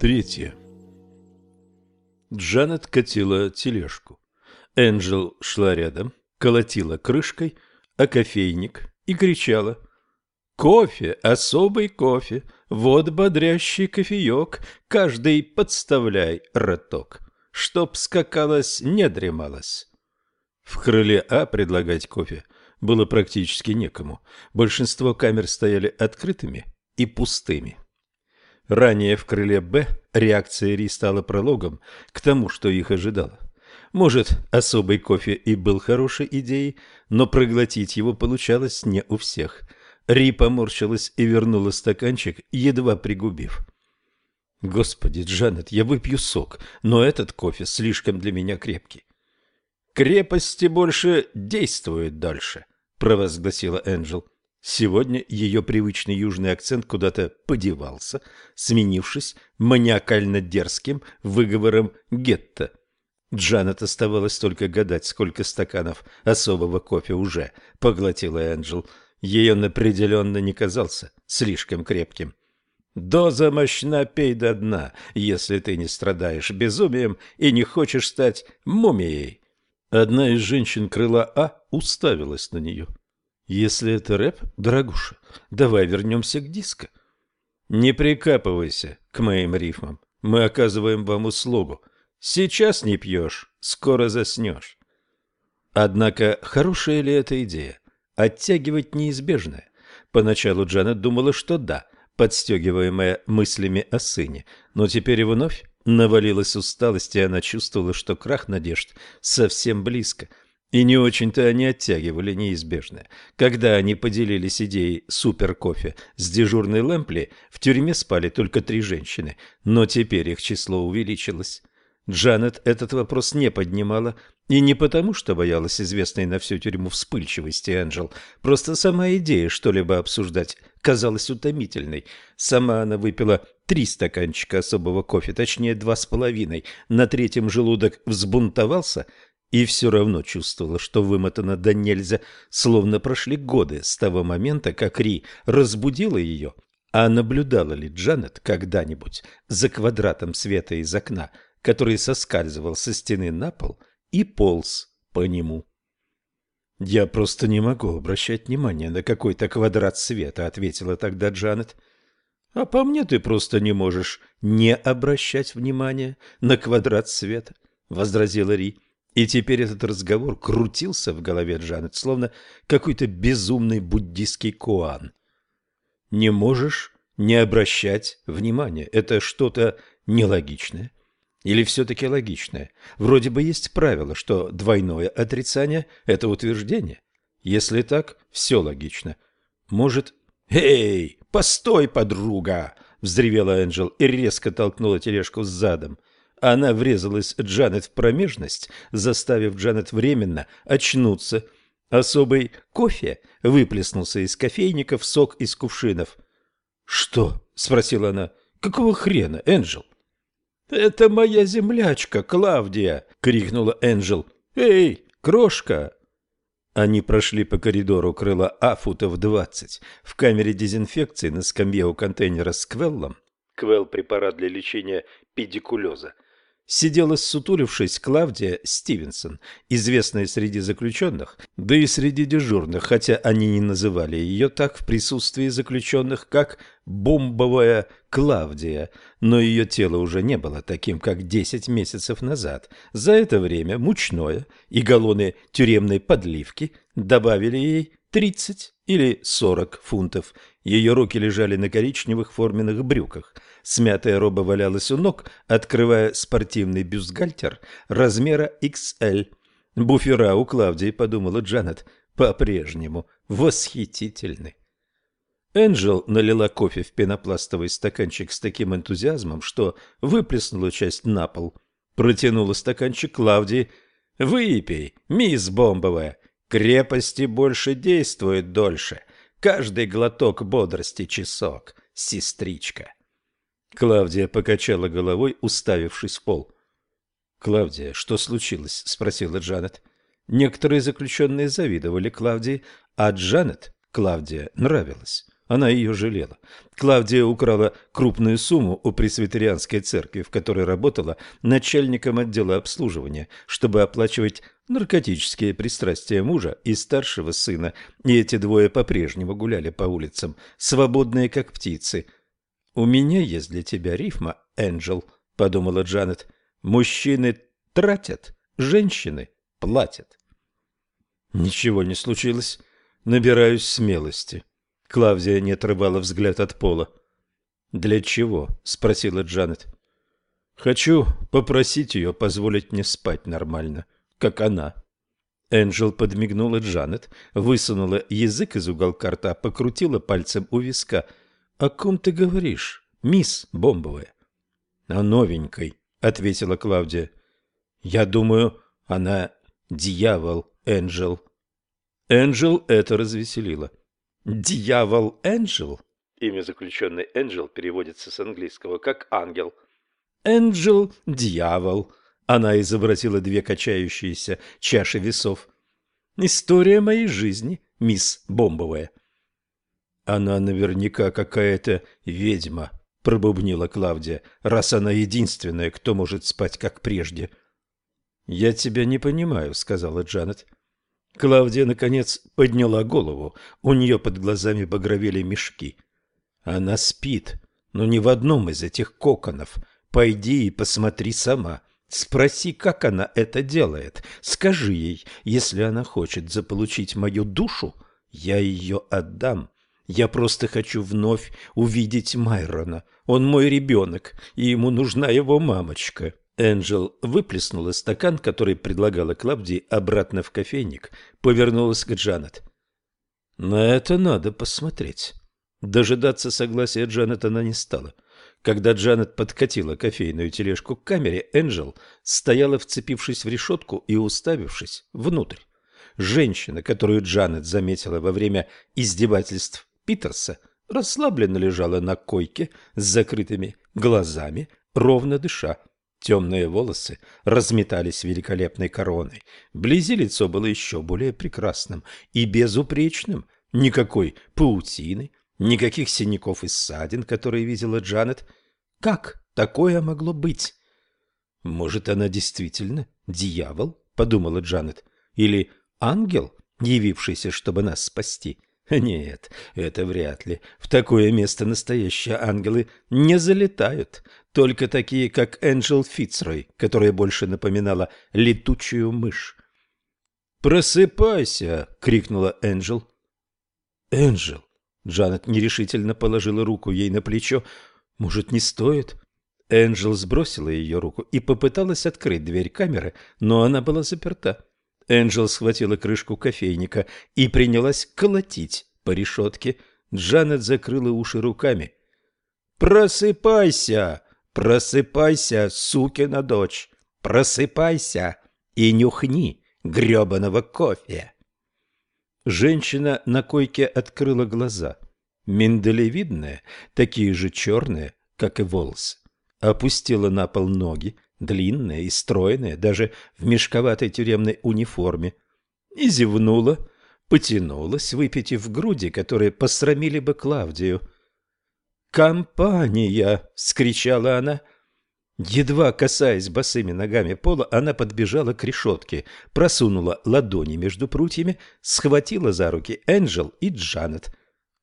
Третье. Джанет катила тележку. Энджел шла рядом, колотила крышкой, а кофейник и кричала. «Кофе, особый кофе, вот бодрящий кофеек, каждый подставляй роток, чтоб скакалось, не дремалось». В крыле А предлагать кофе было практически некому. Большинство камер стояли открытыми и пустыми. Ранее в крыле «Б» реакция Ри стала прологом к тому, что их ожидало. Может, особый кофе и был хорошей идеей, но проглотить его получалось не у всех. Ри поморщилась и вернула стаканчик, едва пригубив. «Господи, Джанет, я выпью сок, но этот кофе слишком для меня крепкий». «Крепости больше действуют дальше», — провозгласила Энджел. Сегодня ее привычный южный акцент куда-то подевался, сменившись маниакально-дерзким выговором гетто. Джанет оставалось только гадать, сколько стаканов особого кофе уже поглотила Энджел. Ей он определенно не казался слишком крепким. «Доза мощна, пей до дна, если ты не страдаешь безумием и не хочешь стать мумией». Одна из женщин крыла А уставилась на нее. Если это рэп, дорогуша, давай вернемся к диско. Не прикапывайся к моим рифмам. Мы оказываем вам услугу. Сейчас не пьешь, скоро заснешь. Однако, хорошая ли эта идея? Оттягивать неизбежное. Поначалу Джанет думала, что да, подстегиваемая мыслями о сыне, но теперь вновь навалилась усталость, и она чувствовала, что крах надежд совсем близко – и не очень-то они оттягивали неизбежное. Когда они поделились идеей суперкофе с дежурной Лэмпли, в тюрьме спали только три женщины, но теперь их число увеличилось. Джанет этот вопрос не поднимала, и не потому, что боялась известной на всю тюрьму вспыльчивости Энджел, просто сама идея что-либо обсуждать казалась утомительной. Сама она выпила три стаканчика особого кофе, точнее два с половиной, на третьем желудок взбунтовался – и все равно чувствовала, что вымотана до нельзя, словно прошли годы с того момента, как Ри разбудила ее, а наблюдала ли Джанет когда-нибудь за квадратом света из окна, который соскальзывал со стены на пол и полз по нему. «Я просто не могу обращать внимание на какой-то квадрат света», — ответила тогда Джанет. «А по мне ты просто не можешь не обращать внимания на квадрат света», — возразила Ри. И теперь этот разговор крутился в голове Джанет, словно какой-то безумный буддийский коан. Не можешь не обращать внимания. Это что-то нелогичное. Или все-таки логичное? Вроде бы есть правило, что двойное отрицание – это утверждение. Если так, все логично. Может... «Эй, постой, подруга!» – взревела Энджел и резко толкнула тележку с задом. Она врезалась Джанет в промежность, заставив Джанет временно очнуться. Особый кофе выплеснулся из кофейника в сок из кувшинов. «Что?» — спросила она. «Какого хрена, Энджел?» «Это моя землячка, Клавдия!» — крикнула Энджел. «Эй, крошка!» Они прошли по коридору крыла А футов двадцать. В камере дезинфекции на скамье у контейнера с квеллом Квелл – препарат для лечения педикулеза – сидела ссутулившись Клавдия Стивенсон, известная среди заключенных, да и среди дежурных, хотя они не называли ее так в присутствии заключенных, как «бомбовая Клавдия», но ее тело уже не было таким, как десять месяцев назад. За это время мучное и галлоны тюремной подливки добавили ей тридцать или сорок фунтов. Ее руки лежали на коричневых форменных брюках – Смятая роба валялась у ног, открывая спортивный бюстгальтер размера XL. Буфера у Клавдии, подумала Джанет, по-прежнему восхитительны. Энджел налила кофе в пенопластовый стаканчик с таким энтузиазмом, что выплеснула часть на пол. Протянула стаканчик Клавдии. Выпей, мисс Бомбовая. Крепости больше действует дольше. Каждый глоток бодрости часок, сестричка. Клавдия покачала головой, уставившись в пол. «Клавдия, что случилось?» – спросила Джанет. Некоторые заключенные завидовали Клавдии, а Джанет Клавдия нравилась. Она ее жалела. Клавдия украла крупную сумму у пресвитерианской церкви, в которой работала начальником отдела обслуживания, чтобы оплачивать наркотические пристрастия мужа и старшего сына, и эти двое по-прежнему гуляли по улицам, свободные как птицы. «У меня есть для тебя рифма, Энджел», — подумала Джанет. «Мужчины тратят, женщины платят». Ничего не случилось. Набираюсь смелости. Клавдия не отрывала взгляд от пола. «Для чего?» – спросила Джанет. «Хочу попросить ее позволить мне спать нормально, как она». Энджел подмигнула Джанет, высунула язык из уголка рта, покрутила пальцем у виска. «О ком ты говоришь, мисс Бомбовая?» «О новенькой», — ответила Клавдия. «Я думаю, она дьявол, Энджел». Энджел это развеселило. Дьявол Энджел, имя заключенной Энджел переводится с английского как ангел. Энджел – дьявол. Она изобразила две качающиеся чаши весов. История моей жизни, мисс Бомбовая. Она наверняка какая-то ведьма, пробубнила Клавдия, раз она единственная, кто может спать как прежде. Я тебя не понимаю, сказала Джанет. Клавдия, наконец, подняла голову. У нее под глазами багровели мешки. Она спит, но не в одном из этих коконов. Пойди и посмотри сама. Спроси, как она это делает. Скажи ей, если она хочет заполучить мою душу, я ее отдам. Я просто хочу вновь увидеть Майрона. Он мой ребенок, и ему нужна его мамочка. Энджел выплеснула стакан, который предлагала Клавдии, обратно в кофейник, повернулась к Джанет. «На это надо посмотреть». Дожидаться согласия Джанет она не стала. Когда Джанет подкатила кофейную тележку к камере, Энджел стояла, вцепившись в решетку и уставившись внутрь. Женщина, которую Джанет заметила во время издевательств Питерса, расслабленно лежала на койке с закрытыми глазами, ровно дыша. Темные волосы разметались великолепной короной. Вблизи лицо было еще более прекрасным и безупречным. Никакой паутины, никаких синяков и ссадин, которые видела Джанет. Как такое могло быть? Может, она действительно дьявол, подумала Джанет, или ангел, явившийся, чтобы нас спасти? Нет, это вряд ли. В такое место настоящие ангелы не залетают. Только такие, как Энджел Фицрой, которая больше напоминала летучую мышь. «Просыпайся!» — крикнула Энджел. «Энджел!» — Джанет нерешительно положила руку ей на плечо. «Может, не стоит?» Энджел сбросила ее руку и попыталась открыть дверь камеры, но она была заперта. Энджел схватила крышку кофейника и принялась колотить по решетке. Джанет закрыла уши руками. «Просыпайся! Просыпайся, сукина дочь! Просыпайся и нюхни гребаного кофе!» Женщина на койке открыла глаза. Миндалевидная, такие же черные, как и волосы. Опустила на пол ноги, длинная и стройная, даже в мешковатой тюремной униформе, и зевнула, потянулась, выпитив груди, которые посрамили бы Клавдию. «Компания!» — скричала она. Едва касаясь босыми ногами пола, она подбежала к решетке, просунула ладони между прутьями, схватила за руки Энджел и Джанет.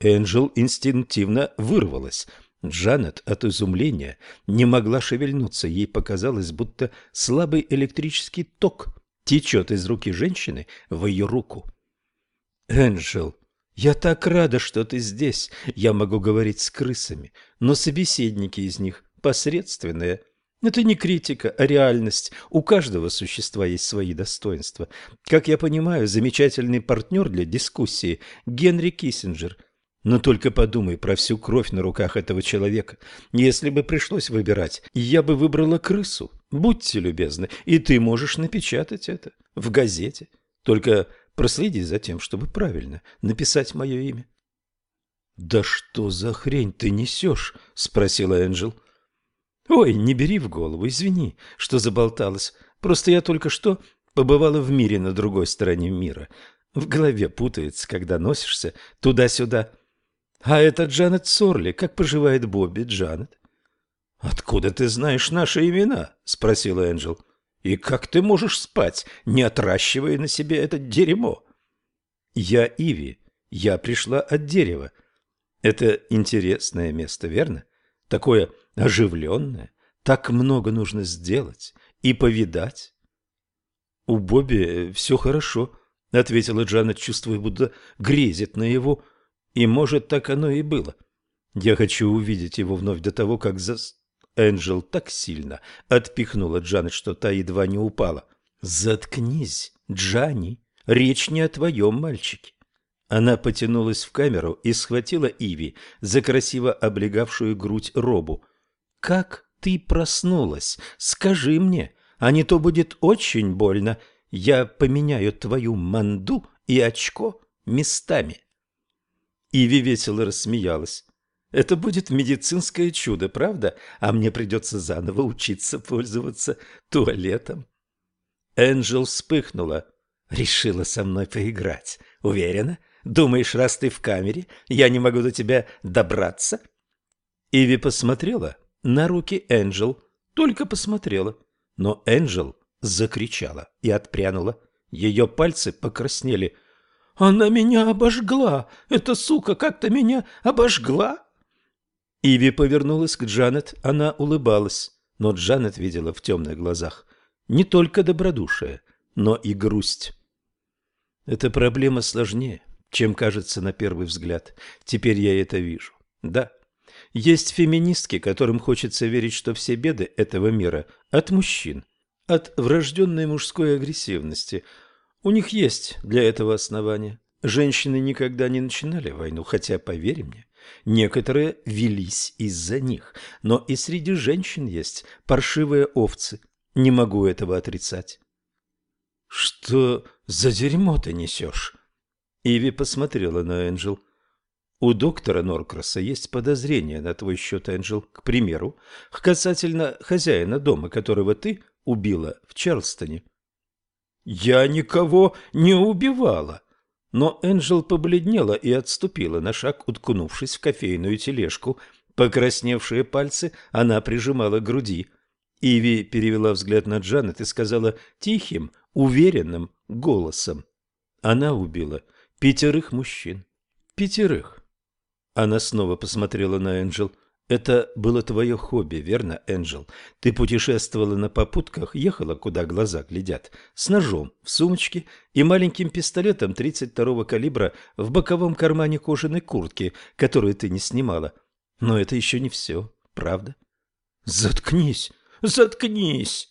Энджел инстинктивно вырвалась — Джанет от изумления не могла шевельнуться. Ей показалось, будто слабый электрический ток течет из руки женщины в ее руку. «Энджел, я так рада, что ты здесь. Я могу говорить с крысами, но собеседники из них посредственные. Это не критика, а реальность. У каждого существа есть свои достоинства. Как я понимаю, замечательный партнер для дискуссии – Генри Киссинджер – Но только подумай про всю кровь на руках этого человека. Если бы пришлось выбирать, я бы выбрала крысу. Будьте любезны, и ты можешь напечатать это в газете. Только проследи за тем, чтобы правильно написать мое имя. «Да что за хрень ты несешь?» — спросила Энджел. «Ой, не бери в голову, извини, что заболталась. Просто я только что побывала в мире на другой стороне мира. В голове путается, когда носишься туда-сюда. А это Джанет Сорли. Как поживает Бобби, Джанет?» «Откуда ты знаешь наши имена?» — спросила Энджел. «И как ты можешь спать, не отращивая на себе это дерьмо?» «Я Иви. Я пришла от дерева. Это интересное место, верно? Такое оживленное. Так много нужно сделать и повидать. У Бобби все хорошо, ответила Джанет, чувствуя, будто грезит на его. И, может, так оно и было. Я хочу увидеть его вновь до того, как за... Энджел так сильно отпихнула Джанет, что та едва не упала. «Заткнись, Джанни, речь не о твоем мальчике. Она потянулась в камеру и схватила Иви за красиво облегавшую грудь робу. «Как ты проснулась? Скажи мне, а не то будет очень больно. Я поменяю твою манду и очко местами». Иви весело рассмеялась. «Это будет медицинское чудо, правда? А мне придется заново учиться пользоваться туалетом». Энджел вспыхнула. «Решила со мной поиграть. Уверена?» Думаешь, раз ты в камере, я не могу до тебя добраться?» Иви посмотрела на руки Энджел, только посмотрела. Но Энджел закричала и отпрянула. Ее пальцы покраснели. «Она меня обожгла! Эта сука как-то меня обожгла!» Иви повернулась к Джанет, она улыбалась, но Джанет видела в темных глазах не только добродушие, но и грусть. «Эта проблема сложнее», чем кажется на первый взгляд. Теперь я это вижу. Да, есть феминистки, которым хочется верить, что все беды этого мира от мужчин, от врожденной мужской агрессивности. У них есть для этого основания. Женщины никогда не начинали войну, хотя, поверь мне, некоторые велись из-за них. Но и среди женщин есть паршивые овцы. Не могу этого отрицать. «Что за дерьмо ты несешь?» Иви посмотрела на Энджел. У доктора Норкраса есть подозрение на твой счет, Энджел, к примеру, касательно хозяина дома, которого ты убила в Чарльстоне. Я никого не убивала. Но Энджел побледнела и отступила на шаг, уткнувшись в кофейную тележку. Покрасневшие пальцы она прижимала к груди. Иви перевела взгляд на Джанет и сказала тихим, уверенным голосом. Она убила Пятерых мужчин. Пятерых. Она снова посмотрела на Энджел. Это было твое хобби, верно, Энджел? Ты путешествовала на попутках, ехала, куда глаза глядят, с ножом в сумочке и маленьким пистолетом 32-го калибра в боковом кармане кожаной куртки, которую ты не снимала. Но это еще не все, правда? Заткнись, заткнись!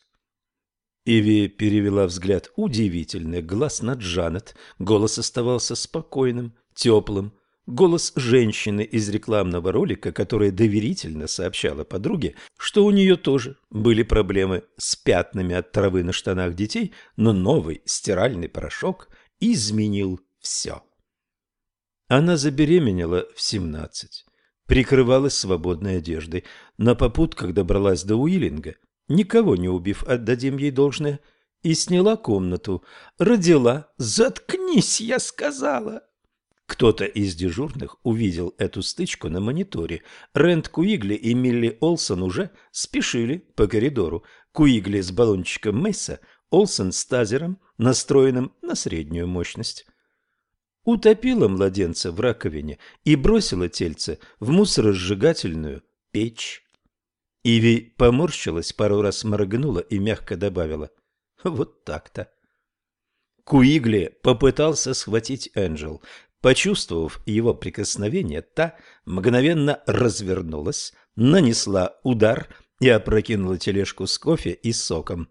Иви перевела взгляд удивительный глаз на Джанет. Голос оставался спокойным, теплым. Голос женщины из рекламного ролика, которая доверительно сообщала подруге, что у нее тоже были проблемы с пятнами от травы на штанах детей, но новый стиральный порошок изменил все. Она забеременела в семнадцать, прикрывалась свободной одеждой. На попутках добралась до Уиллинга – никого не убив, отдадим ей должное, и сняла комнату. Родила. «Заткнись, я сказала!» Кто-то из дежурных увидел эту стычку на мониторе. Рэнд Куигли и Милли Олсон уже спешили по коридору. Куигли с баллончиком Месса, Олсон с тазером, настроенным на среднюю мощность. Утопила младенца в раковине и бросила тельце в мусоросжигательную печь. Иви поморщилась, пару раз моргнула и мягко добавила. Вот так-то. Куигли попытался схватить Энджел. Почувствовав его прикосновение, та мгновенно развернулась, нанесла удар и опрокинула тележку с кофе и соком.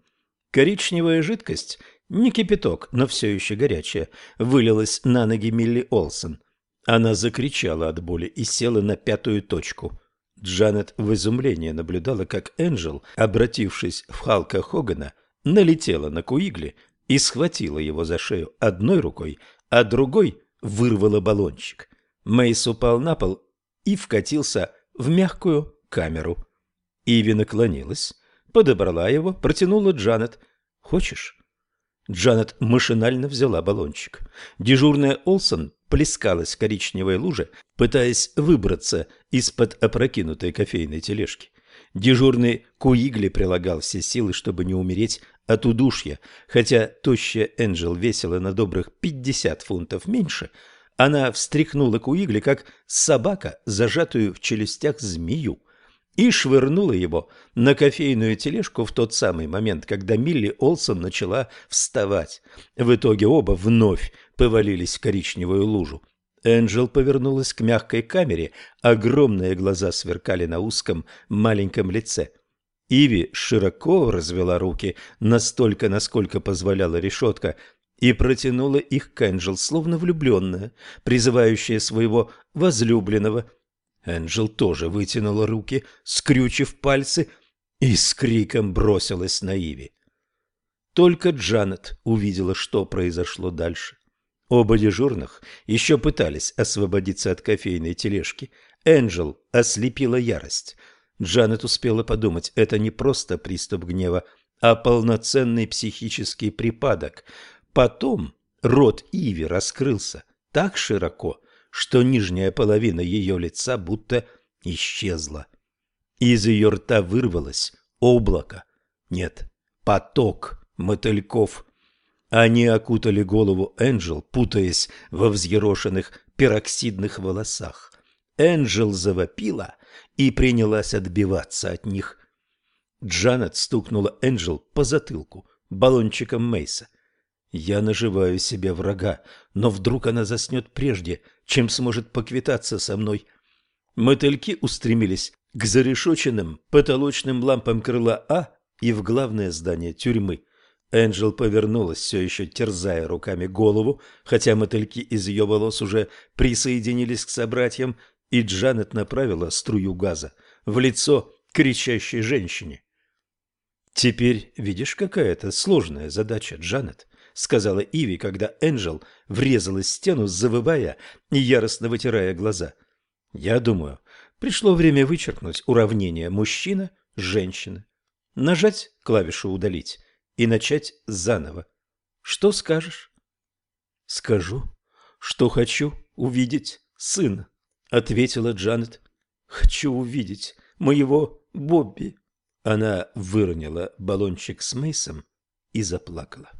Коричневая жидкость, не кипяток, но все еще горячая, вылилась на ноги Милли Олсон. Она закричала от боли и села на пятую точку. Джанет в изумлении наблюдала, как Энджел, обратившись в Халка Хогана, налетела на Куигли и схватила его за шею одной рукой, а другой вырвала баллончик. Мейс упал на пол и вкатился в мягкую камеру. Иви наклонилась, подобрала его, протянула Джанет. «Хочешь?» Джанет машинально взяла баллончик. Дежурная Олсон плескалась в коричневой луже, пытаясь выбраться из-под опрокинутой кофейной тележки. Дежурный Куигли прилагал все силы, чтобы не умереть от удушья, хотя тощая Энджел весила на добрых пятьдесят фунтов меньше, она встряхнула Куигли, как собака, зажатую в челюстях змею и швырнула его на кофейную тележку в тот самый момент, когда Милли Олсон начала вставать. В итоге оба вновь повалились в коричневую лужу. Энджел повернулась к мягкой камере, огромные глаза сверкали на узком маленьком лице. Иви широко развела руки, настолько, насколько позволяла решетка, и протянула их к Энджел, словно влюбленная, призывающая своего возлюбленного – Энджел тоже вытянула руки, скрючив пальцы, и с криком бросилась на Иви. Только Джанет увидела, что произошло дальше. Оба дежурных еще пытались освободиться от кофейной тележки. Энджел ослепила ярость. Джанет успела подумать, это не просто приступ гнева, а полноценный психический припадок. Потом рот Иви раскрылся так широко, что нижняя половина ее лица будто исчезла. Из ее рта вырвалось облако, нет, поток мотыльков. Они окутали голову Энджел, путаясь во взъерошенных пероксидных волосах. Энджел завопила и принялась отбиваться от них. Джанет стукнула Энджел по затылку баллончиком Мейса. Я наживаю себе врага, но вдруг она заснет прежде, чем сможет поквитаться со мной. Мотыльки устремились к зарешоченным потолочным лампам крыла А и в главное здание тюрьмы. Энджел повернулась, все еще терзая руками голову, хотя мотыльки из ее волос уже присоединились к собратьям, и Джанет направила струю газа в лицо кричащей женщине. «Теперь видишь, какая это сложная задача, Джанет?» сказала Иви, когда Энджел врезалась в стену, завывая и яростно вытирая глаза. Я думаю, пришло время вычеркнуть уравнение мужчина-женщина, нажать клавишу «удалить» и начать заново. Что скажешь? Скажу, что хочу увидеть сына, ответила Джанет. Хочу увидеть моего Бобби. Она выронила баллончик с Мейсом и заплакала.